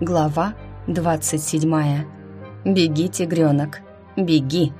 Глава 27. Беги, тигренок, беги.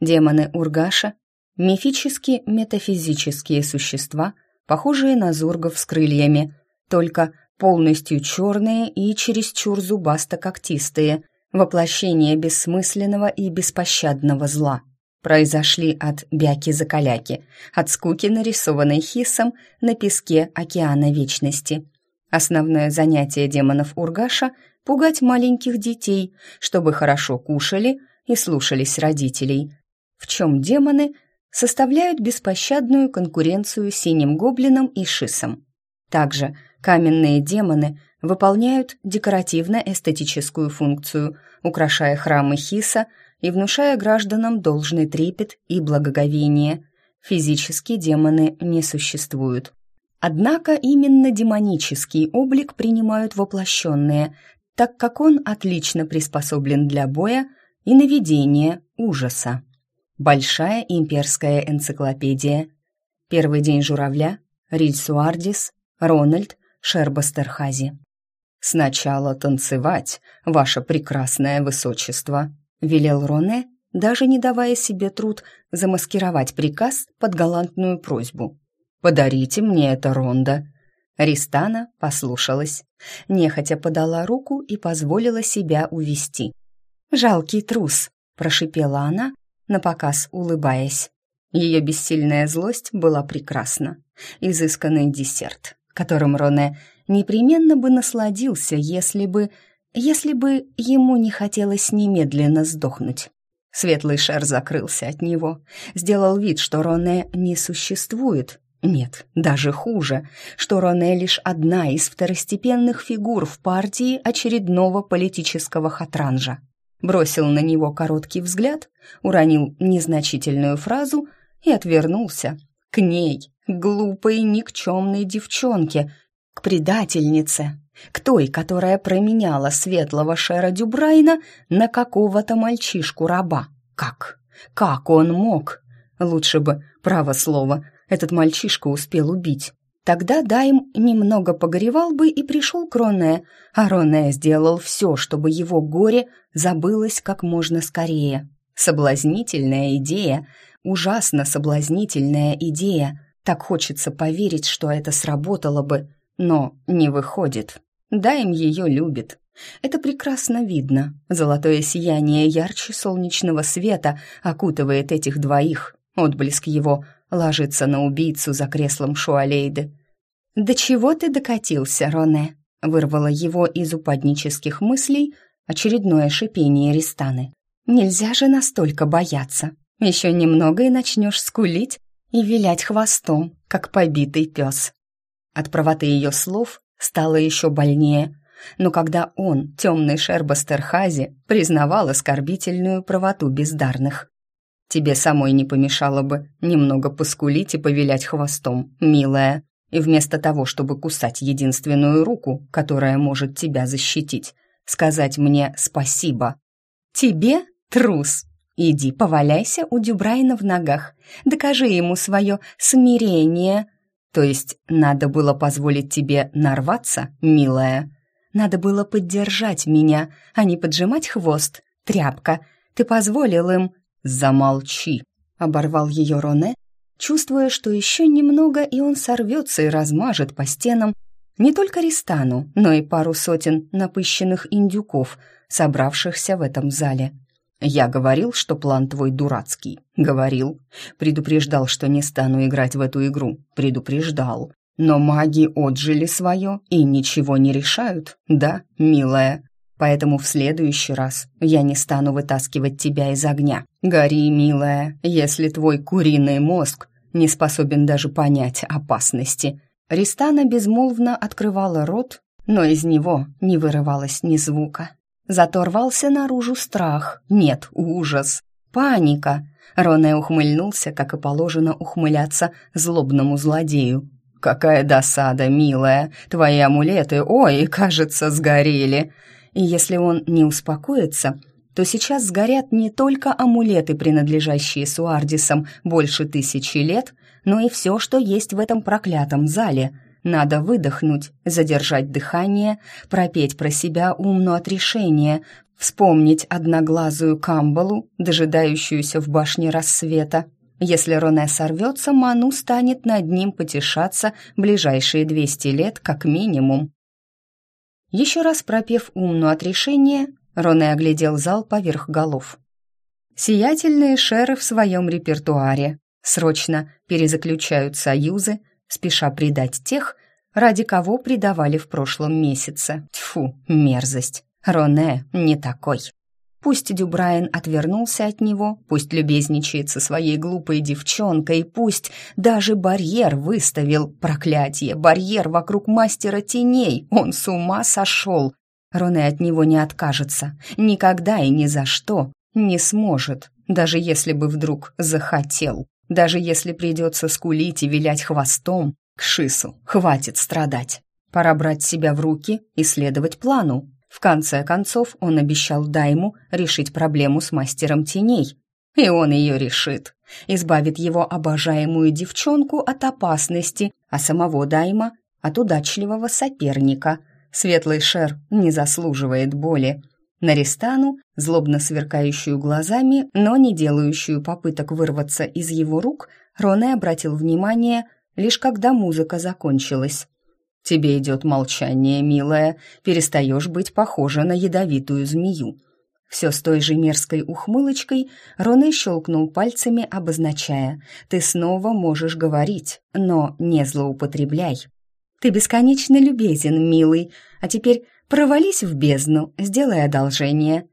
Демоны Ургаша — мифические метафизические существа, похожие на зургов с крыльями, только полностью черные и чересчур зубасто-когтистые, воплощение бессмысленного и беспощадного зла — произошли от бяки-закаляки, от скуки, нарисованной хисом на песке океана вечности. Основное занятие демонов Ургаша — пугать маленьких детей, чтобы хорошо кушали и слушались родителей, в чем демоны составляют беспощадную конкуренцию синим гоблинам и шисам. Также каменные демоны выполняют декоративно-эстетическую функцию, украшая храмы Хиса – и внушая гражданам должный трепет и благоговение. Физически демоны не существуют. Однако именно демонический облик принимают воплощенные, так как он отлично приспособлен для боя и наведения ужаса. Большая имперская энциклопедия. Первый день журавля, Рильсуардис, Рональд, Шербастерхази. «Сначала танцевать, ваше прекрасное высочество», — велел Роне, даже не давая себе труд замаскировать приказ под галантную просьбу. «Подарите мне это, Ронда». Ристана послушалась, нехотя подала руку и позволила себя увести. «Жалкий трус», — прошипела она, напоказ улыбаясь. Ее бессильная злость была прекрасна. Изысканный десерт, которым Роне непременно бы насладился, если бы если бы ему не хотелось немедленно сдохнуть. Светлый шар закрылся от него, сделал вид, что Роне не существует. Нет, даже хуже, что Роне лишь одна из второстепенных фигур в партии очередного политического хатранжа. Бросил на него короткий взгляд, уронил незначительную фразу и отвернулся. К ней, глупой никчемной девчонке, к предательнице, к той, которая променяла светлого Шера Дюбрайна на какого-то мальчишку-раба. Как? Как он мог? Лучше бы, право слово, этот мальчишка успел убить. Тогда Дайм немного погоревал бы и пришел к Роне, а Роне сделал все, чтобы его горе забылось как можно скорее. Соблазнительная идея, ужасно соблазнительная идея. Так хочется поверить, что это сработало бы, но не выходит. Дайм ее любит. Это прекрасно видно. Золотое сияние ярче солнечного света окутывает этих двоих. Отблеск его ложится на убийцу за креслом Шуалейды. «Да чего ты докатился, Роне?» вырвало его из упаднических мыслей очередное шипение Ристаны. «Нельзя же настолько бояться. Еще немного и начнешь скулить и вилять хвостом, как побитый пес». От правоты ее слов стало еще больнее. Но когда он, темный Шербастерхази, признавал оскорбительную правоту бездарных. Тебе самой не помешало бы немного поскулить и повилять хвостом, милая, и вместо того, чтобы кусать единственную руку, которая может тебя защитить, сказать мне спасибо. Тебе, трус, иди поваляйся у Дюбрайна в ногах, докажи ему свое смирение, то есть надо было позволить тебе нарваться, милая? Надо было поддержать меня, а не поджимать хвост. Тряпка, ты позволил им... Замолчи, оборвал ее Роне, чувствуя, что еще немного, и он сорвется и размажет по стенам не только Ристану, но и пару сотен напыщенных индюков, собравшихся в этом зале. «Я говорил, что план твой дурацкий. Говорил. Предупреждал, что не стану играть в эту игру. Предупреждал. Но маги отжили свое и ничего не решают, да, милая? Поэтому в следующий раз я не стану вытаскивать тебя из огня. Гори, милая, если твой куриный мозг не способен даже понять опасности». Ристана безмолвно открывала рот, но из него не вырывалось ни звука. Зато рвался наружу страх, нет, ужас, паника. Роне ухмыльнулся, как и положено ухмыляться злобному злодею. «Какая досада, милая! Твои амулеты, ой, кажется, сгорели!» И если он не успокоится, то сейчас сгорят не только амулеты, принадлежащие Суардисам больше тысячи лет, но и все, что есть в этом проклятом зале. Надо выдохнуть, задержать дыхание, пропеть про себя умно отрешение, вспомнить одноглазую Камбалу, дожидающуюся в башне рассвета. Если Роне сорвется, Ману станет над ним потешаться ближайшие двести лет как минимум. Еще раз пропев умно отрешение, Роне оглядел зал поверх голов. Сиятельные шеры в своем репертуаре срочно перезаключают союзы, спеша предать тех, ради кого предавали в прошлом месяце. Тьфу, мерзость. Роне не такой. Пусть Дюбрайен отвернулся от него, пусть любезничает со своей глупой девчонкой, пусть даже барьер выставил, проклятие, барьер вокруг мастера теней, он с ума сошел, Роне от него не откажется. Никогда и ни за что не сможет, даже если бы вдруг захотел. Даже если придется скулить и вилять хвостом, к Шису хватит страдать. Пора брать себя в руки и следовать плану. В конце концов, он обещал Дайму решить проблему с мастером теней. И он ее решит. Избавит его обожаемую девчонку от опасности, а самого Дайма от удачливого соперника – Светлый шер не заслуживает боли. Наристану, злобно сверкающую глазами, но не делающую попыток вырваться из его рук, Роне обратил внимание, лишь когда музыка закончилась. «Тебе идет молчание, милая, перестаешь быть похожа на ядовитую змею». Все с той же мерзкой ухмылочкой Роне щелкнул пальцами, обозначая «Ты снова можешь говорить, но не злоупотребляй». Ты бесконечно любезен, милый, а теперь провались в бездну, сделай одолжение.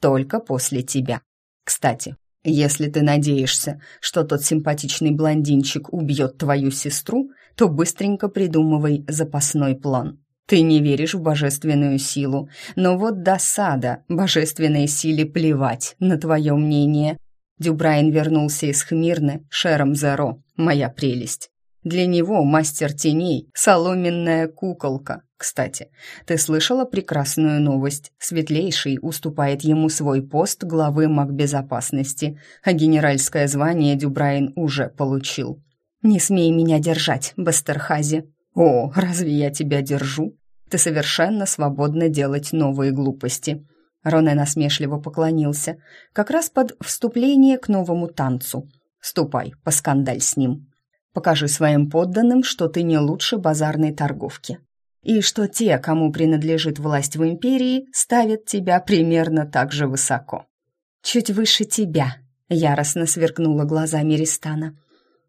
Только после тебя. Кстати, если ты надеешься, что тот симпатичный блондинчик убьет твою сестру, то быстренько придумывай запасной план. Ты не веришь в божественную силу, но вот досада, божественной силе плевать на твое мнение. Дюбрайн вернулся из Хмирны, Шером Зеро, моя прелесть. Для него мастер теней — соломенная куколка. Кстати, ты слышала прекрасную новость? Светлейший уступает ему свой пост главы магбезопасности, а генеральское звание Дюбрайн уже получил. «Не смей меня держать, Бастерхази». «О, разве я тебя держу? Ты совершенно свободна делать новые глупости». Роне насмешливо поклонился, как раз под вступление к новому танцу. «Ступай, поскандаль с ним». Покажи своим подданным, что ты не лучше базарной торговки. И что те, кому принадлежит власть в империи, ставят тебя примерно так же высоко. Чуть выше тебя, яростно сверкнула глазами Ристана.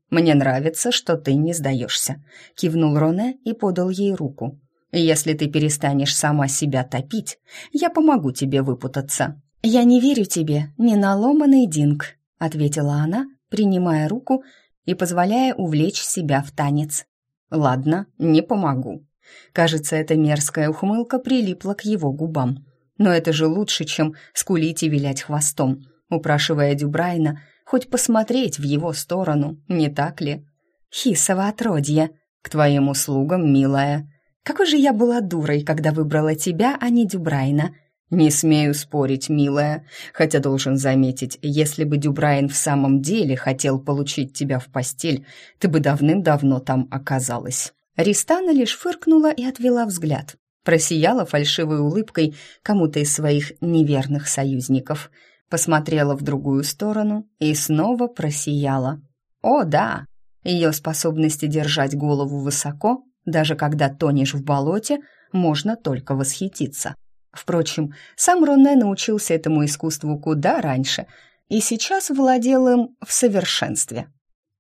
«Мне нравится, что ты не сдаешься», — кивнул Роне и подал ей руку. «Если ты перестанешь сама себя топить, я помогу тебе выпутаться». «Я не верю тебе, не на ломаный динг», — ответила она, принимая руку и позволяя увлечь себя в танец. «Ладно, не помогу». Кажется, эта мерзкая ухмылка прилипла к его губам. Но это же лучше, чем скулить и вилять хвостом, упрашивая Дюбрайна хоть посмотреть в его сторону, не так ли? «Хисово отродье!» «К твоим услугам, милая!» «Какой же я была дурой, когда выбрала тебя, а не Дюбрайна!» «Не смею спорить, милая, хотя должен заметить, если бы Дюбрайн в самом деле хотел получить тебя в постель, ты бы давным-давно там оказалась». Ристана лишь фыркнула и отвела взгляд. Просияла фальшивой улыбкой кому-то из своих неверных союзников. Посмотрела в другую сторону и снова просияла. «О, да!» Ее способности держать голову высоко, даже когда тонешь в болоте, можно только восхититься. Впрочем, сам Роне научился этому искусству куда раньше и сейчас владел им в совершенстве.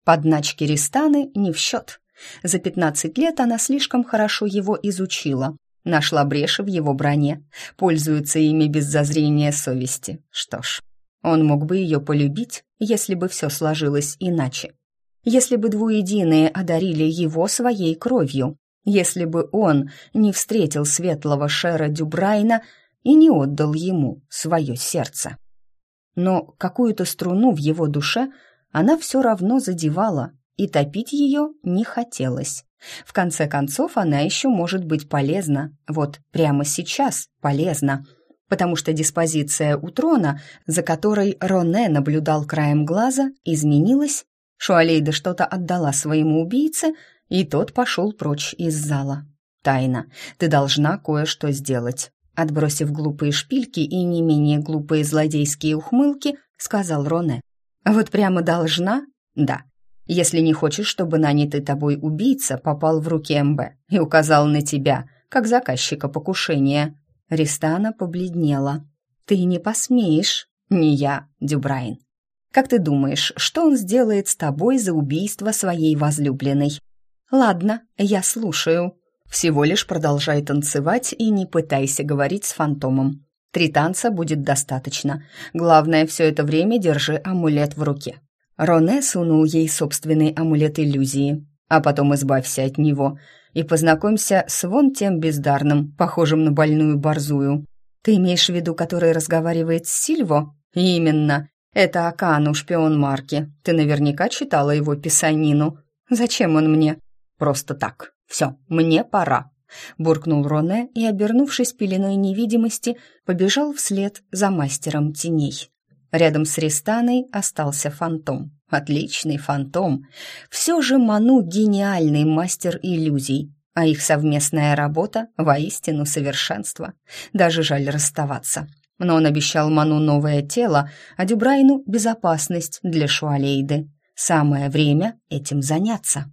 Подначки Ристаны не в счет. За пятнадцать лет она слишком хорошо его изучила, нашла бреши в его броне, пользуется ими без зазрения совести. Что ж, он мог бы ее полюбить, если бы все сложилось иначе. Если бы двуединые одарили его своей кровью, если бы он не встретил светлого Шера Дюбрайна и не отдал ему свое сердце. Но какую-то струну в его душе она все равно задевала, и топить ее не хотелось. В конце концов, она еще может быть полезна, вот прямо сейчас полезна. потому что диспозиция у трона, за которой Роне наблюдал краем глаза, изменилась. Шуалейда что-то отдала своему убийце, и тот пошел прочь из зала. «Тайна, ты должна кое-что сделать», отбросив глупые шпильки и не менее глупые злодейские ухмылки, сказал Роне. «Вот прямо должна? Да. Если не хочешь, чтобы нанятый тобой убийца попал в руки МБ и указал на тебя, как заказчика покушения». Ристана побледнела. «Ты не посмеешь?» «Не я, Дюбрайн. Как ты думаешь, что он сделает с тобой за убийство своей возлюбленной?» «Ладно, я слушаю», всего лишь продолжай танцевать и не пытайся говорить с фантомом. Три танца будет достаточно. Главное, все это время держи амулет в руке. Роне сунул ей собственный амулет иллюзии. А потом избавься от него и познакомься с вон тем бездарным, похожим на больную борзую. Ты имеешь в виду, который разговаривает с Сильво? Именно. Это Акану, шпион Марки. Ты наверняка читала его писанину. Зачем он мне? Просто так. «Все, мне пора», — буркнул Роне и, обернувшись пеленой невидимости, побежал вслед за мастером теней. Рядом с Ристаной остался фантом. Отличный фантом. Все же Ману — гениальный мастер иллюзий, а их совместная работа — воистину совершенство. Даже жаль расставаться. Но он обещал Ману новое тело, а Дюбрайну — безопасность для Шуалейды. Самое время этим заняться.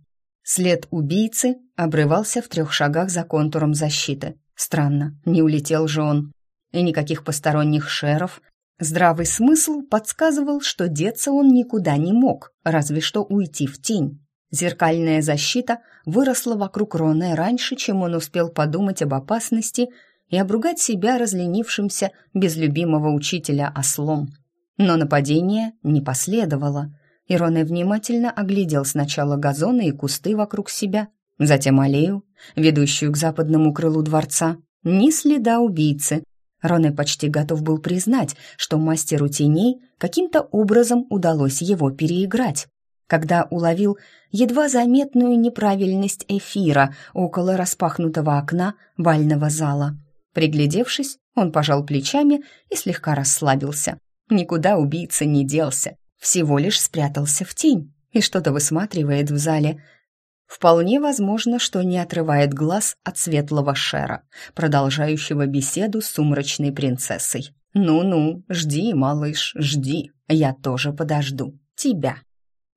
След убийцы обрывался в трех шагах за контуром защиты. Странно, не улетел же он. И никаких посторонних шеров. Здравый смысл подсказывал, что деться он никуда не мог, разве что уйти в тень. Зеркальная защита выросла вокруг Роне раньше, чем он успел подумать об опасности и обругать себя разленившимся без любимого учителя ослом. Но нападение не последовало — Ироне внимательно оглядел сначала газоны и кусты вокруг себя, затем аллею, ведущую к западному крылу дворца. Ни следа убийцы. Роне почти готов был признать, что мастеру теней каким-то образом удалось его переиграть, когда уловил едва заметную неправильность эфира около распахнутого окна бального зала. Приглядевшись, он пожал плечами и слегка расслабился. Никуда убийца не делся всего лишь спрятался в тень и что-то высматривает в зале. Вполне возможно, что не отрывает глаз от светлого шера, продолжающего беседу с сумрачной принцессой. «Ну-ну, жди, малыш, жди, я тоже подожду. Тебя».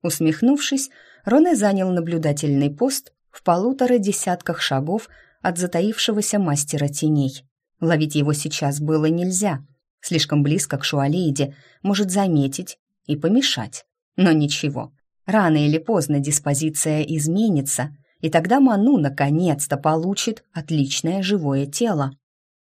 Усмехнувшись, Роне занял наблюдательный пост в полутора десятках шагов от затаившегося мастера теней. Ловить его сейчас было нельзя. Слишком близко к Шуалейде, может заметить и помешать. Но ничего, рано или поздно диспозиция изменится, и тогда Ману наконец-то получит отличное живое тело.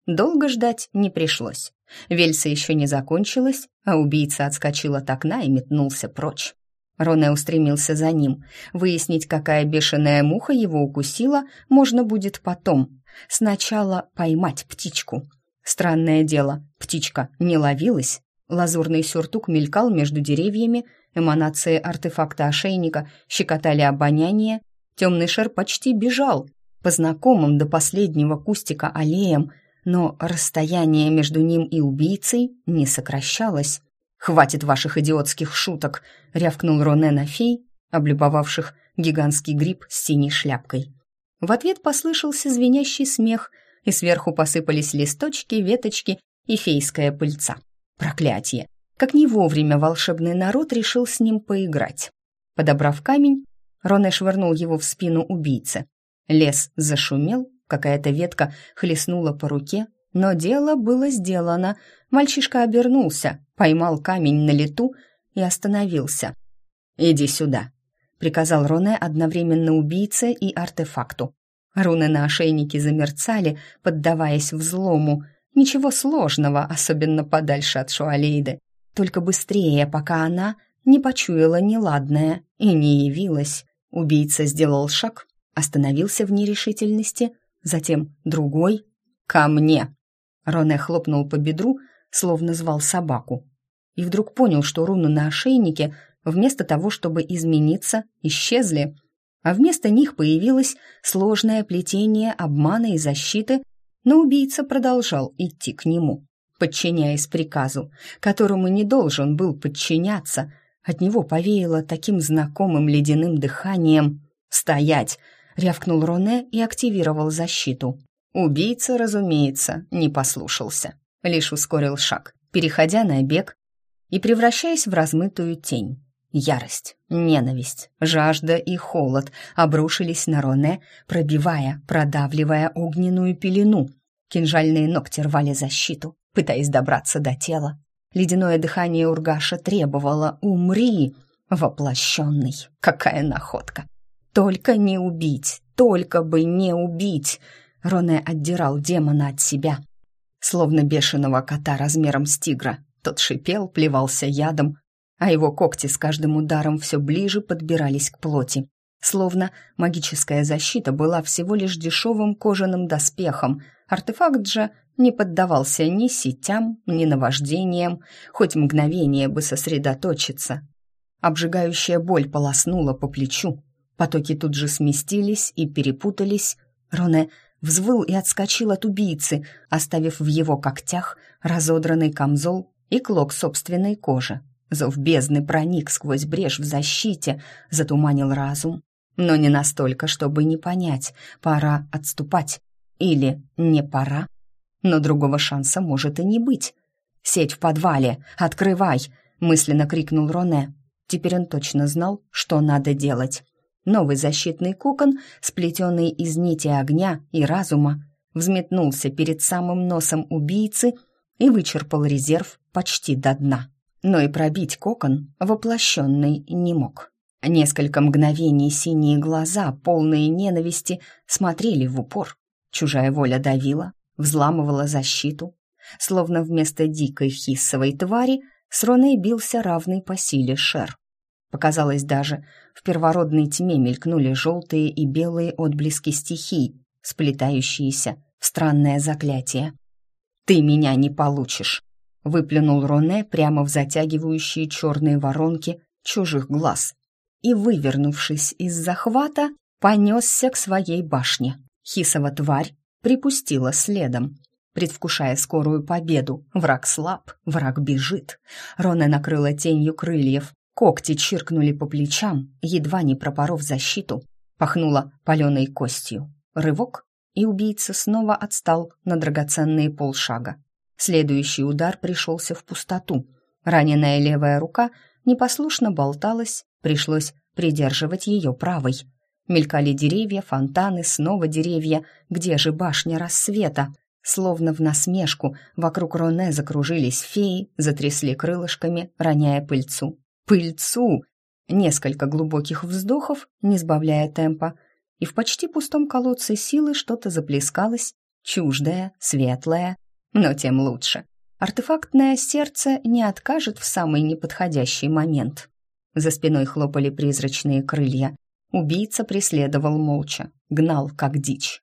Долго ждать не пришлось. Вельса еще не закончилась, а убийца отскочил от окна и метнулся прочь. Роне устремился за ним. Выяснить, какая бешеная муха его укусила, можно будет потом. Сначала поймать птичку. Странное дело, птичка не ловилась, Лазурный сюртук мелькал между деревьями, эманации артефакта ошейника щекотали обоняние, темный шер почти бежал по знакомым до последнего кустика аллеям, но расстояние между ним и убийцей не сокращалось. «Хватит ваших идиотских шуток!» — рявкнул Роне на фей, облюбовавших гигантский гриб с синей шляпкой. В ответ послышался звенящий смех, и сверху посыпались листочки, веточки и фейская пыльца. Проклятие! Как не вовремя волшебный народ решил с ним поиграть. Подобрав камень, Роне швырнул его в спину убийцы. Лес зашумел, какая-то ветка хлестнула по руке, но дело было сделано. Мальчишка обернулся, поймал камень на лету и остановился. «Иди сюда», — приказал Роне одновременно убийце и артефакту. Руны на ошейнике замерцали, поддаваясь взлому — Ничего сложного, особенно подальше от Шуалейды. Только быстрее, пока она не почуяла неладное и не явилась. Убийца сделал шаг, остановился в нерешительности, затем другой. «Ко мне!» Роне хлопнул по бедру, словно звал собаку. И вдруг понял, что руны на ошейнике, вместо того, чтобы измениться, исчезли, а вместо них появилось сложное плетение обмана и защиты но убийца продолжал идти к нему. Подчиняясь приказу, которому не должен был подчиняться, от него повеяло таким знакомым ледяным дыханием. «Стоять!» — рявкнул Роне и активировал защиту. Убийца, разумеется, не послушался, лишь ускорил шаг, переходя на бег и превращаясь в размытую тень. Ярость, ненависть, жажда и холод обрушились на Роне, пробивая, продавливая огненную пелену. Кинжальные ногти рвали защиту, пытаясь добраться до тела. Ледяное дыхание Ургаша требовало «Умри!» Воплощенный, какая находка! Только не убить, только бы не убить! Роне отдирал демона от себя, словно бешеного кота размером с тигра. Тот шипел, плевался ядом, а его когти с каждым ударом все ближе подбирались к плоти. Словно магическая защита была всего лишь дешевым кожаным доспехом, артефакт же не поддавался ни сетям, ни наваждениям, хоть мгновение бы сосредоточиться. Обжигающая боль полоснула по плечу. Потоки тут же сместились и перепутались. Роне взвыл и отскочил от убийцы, оставив в его когтях разодранный камзол и клок собственной кожи. Зов бездны проник сквозь брешь в защите, затуманил разум. Но не настолько, чтобы не понять, пора отступать. Или не пора. Но другого шанса может и не быть. «Сеть в подвале! Открывай!» — мысленно крикнул Роне. Теперь он точно знал, что надо делать. Новый защитный кокон, сплетенный из нити огня и разума, взметнулся перед самым носом убийцы и вычерпал резерв почти до дна но и пробить кокон воплощенный не мог. Несколько мгновений синие глаза, полные ненависти, смотрели в упор. Чужая воля давила, взламывала защиту. Словно вместо дикой хиссовой твари с Роной бился равный по силе шер. Показалось даже, в первородной тьме мелькнули желтые и белые отблески стихий, сплетающиеся в странное заклятие. «Ты меня не получишь!» выплюнул Роне прямо в затягивающие черные воронки чужих глаз и, вывернувшись из захвата, понесся к своей башне. Хисова тварь припустила следом. Предвкушая скорую победу, враг слаб, враг бежит. Роне накрыла тенью крыльев, когти чиркнули по плечам, едва не пропоров защиту, пахнула паленой костью. Рывок, и убийца снова отстал на драгоценные полшага. Следующий удар пришелся в пустоту. Раненая левая рука непослушно болталась, пришлось придерживать ее правой. Мелькали деревья, фонтаны, снова деревья. Где же башня рассвета? Словно в насмешку вокруг Роне закружились феи, затрясли крылышками, роняя пыльцу. Пыльцу! Несколько глубоких вздохов, не сбавляя темпа, и в почти пустом колодце силы что-то заплескалось, чуждое, светлое, но тем лучше. Артефактное сердце не откажет в самый неподходящий момент. За спиной хлопали призрачные крылья. Убийца преследовал молча, гнал как дичь.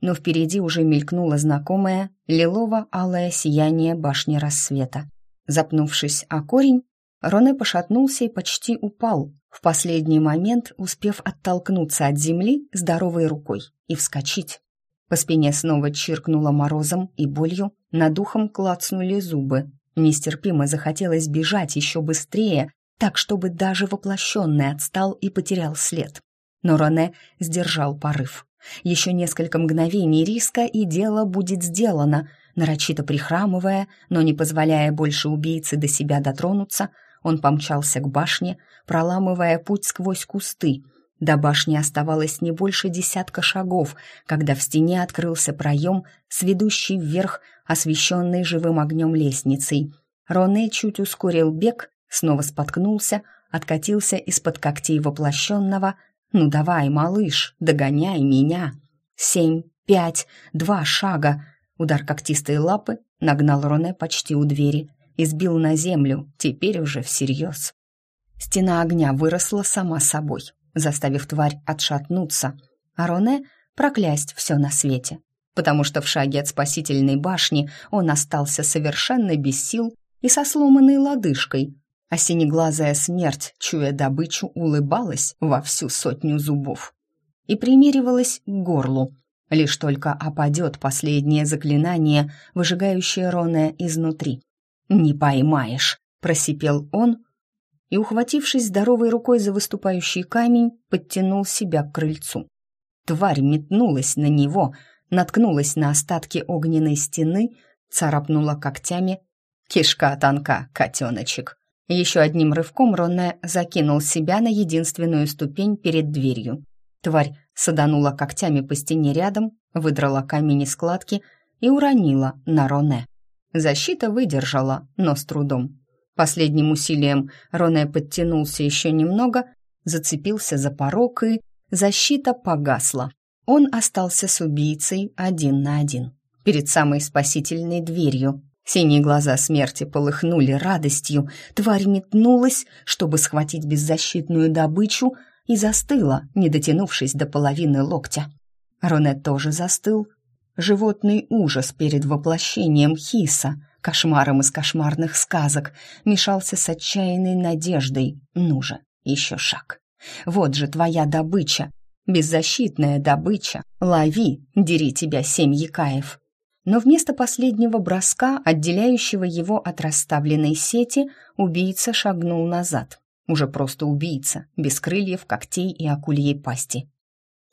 Но впереди уже мелькнуло знакомое лилово-алое сияние башни рассвета. Запнувшись о корень, Роне пошатнулся и почти упал, в последний момент успев оттолкнуться от земли здоровой рукой и вскочить. По спине снова чиркнуло морозом и болью, над ухом клацнули зубы. Нестерпимо захотелось бежать еще быстрее, так, чтобы даже воплощенный отстал и потерял след. Но Роне сдержал порыв. Еще несколько мгновений риска, и дело будет сделано. Нарочито прихрамывая, но не позволяя больше убийце до себя дотронуться, он помчался к башне, проламывая путь сквозь кусты — до башни оставалось не больше десятка шагов, когда в стене открылся проем с ведущей вверх, освещенной живым огнем лестницей. Роне чуть ускорил бег, снова споткнулся, откатился из-под когтей воплощенного. «Ну давай, малыш, догоняй меня!» «Семь, пять, два шага!» Удар когтистой лапы нагнал Роне почти у двери и сбил на землю, теперь уже всерьез. Стена огня выросла сама собой, заставив тварь отшатнуться, а Роне проклясть все на свете, потому что в шаге от спасительной башни он остался совершенно без сил и со сломанной лодыжкой, а синеглазая смерть, чуя добычу, улыбалась во всю сотню зубов и примиривалась к горлу. Лишь только опадет последнее заклинание, выжигающее Роне изнутри. «Не поймаешь!» — просипел он, и, ухватившись здоровой рукой за выступающий камень, подтянул себя к крыльцу. Тварь метнулась на него, наткнулась на остатки огненной стены, царапнула когтями. Кишка тонка, котеночек. Еще одним рывком Ронне закинул себя на единственную ступень перед дверью. Тварь саданула когтями по стене рядом, выдрала камень из складки и уронила на Роне. Защита выдержала, но с трудом. Последним усилием Роне подтянулся еще немного, зацепился за порог и защита погасла. Он остался с убийцей один на один. Перед самой спасительной дверью. Синие глаза смерти полыхнули радостью. Тварь метнулась, чтобы схватить беззащитную добычу, и застыла, не дотянувшись до половины локтя. Роне тоже застыл. Животный ужас перед воплощением Хиса, кошмаром из кошмарных сказок, мешался с отчаянной надеждой. Ну же, еще шаг. Вот же твоя добыча, беззащитная добыча. Лови, дери тебя, семь якаев. Но вместо последнего броска, отделяющего его от расставленной сети, убийца шагнул назад. Уже просто убийца, без крыльев, когтей и акульей пасти.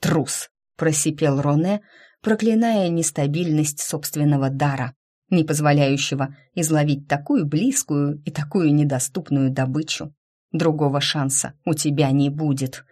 «Трус!» — просипел Роне, проклиная нестабильность собственного дара, не позволяющего изловить такую близкую и такую недоступную добычу. Другого шанса у тебя не будет.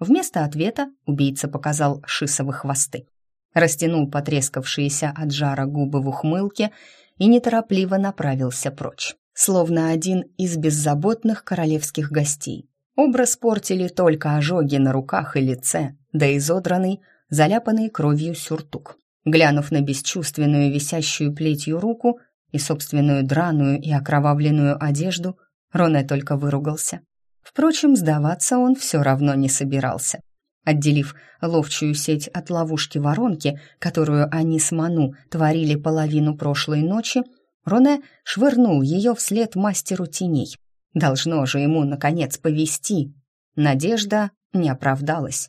Вместо ответа убийца показал шисовы хвосты. Растянул потрескавшиеся от жара губы в ухмылке и неторопливо направился прочь, словно один из беззаботных королевских гостей. Образ портили только ожоги на руках и лице, да изодранный, заляпанный кровью сюртук. Глянув на бесчувственную висящую плетью руку и собственную драную и окровавленную одежду, Роне только выругался. Впрочем, сдаваться он все равно не собирался. Отделив ловчую сеть от ловушки воронки, которую они с Ману творили половину прошлой ночи, Роне швырнул ее вслед мастеру теней. Должно же ему, наконец, повести. Надежда не оправдалась.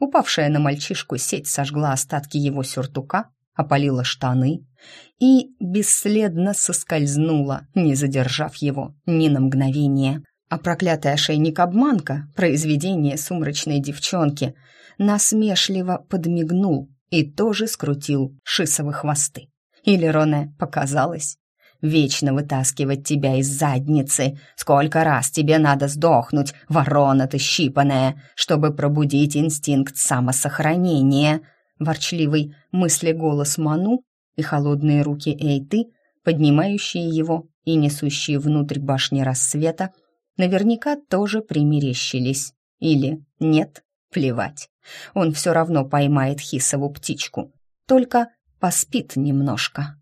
Упавшая на мальчишку сеть сожгла остатки его сюртука, опалила штаны и бесследно соскользнула, не задержав его ни на мгновение а проклятый ошейник-обманка, произведение сумрачной девчонки, насмешливо подмигнул и тоже скрутил шисовы хвосты. Или Роне показалось? Вечно вытаскивать тебя из задницы. Сколько раз тебе надо сдохнуть, ворона ты щипаная, чтобы пробудить инстинкт самосохранения. Ворчливый мысли-голос Ману и холодные руки Эйты, поднимающие его и несущие внутрь башни рассвета, наверняка тоже примерещились. Или нет, плевать. Он все равно поймает Хисову птичку. Только поспит немножко.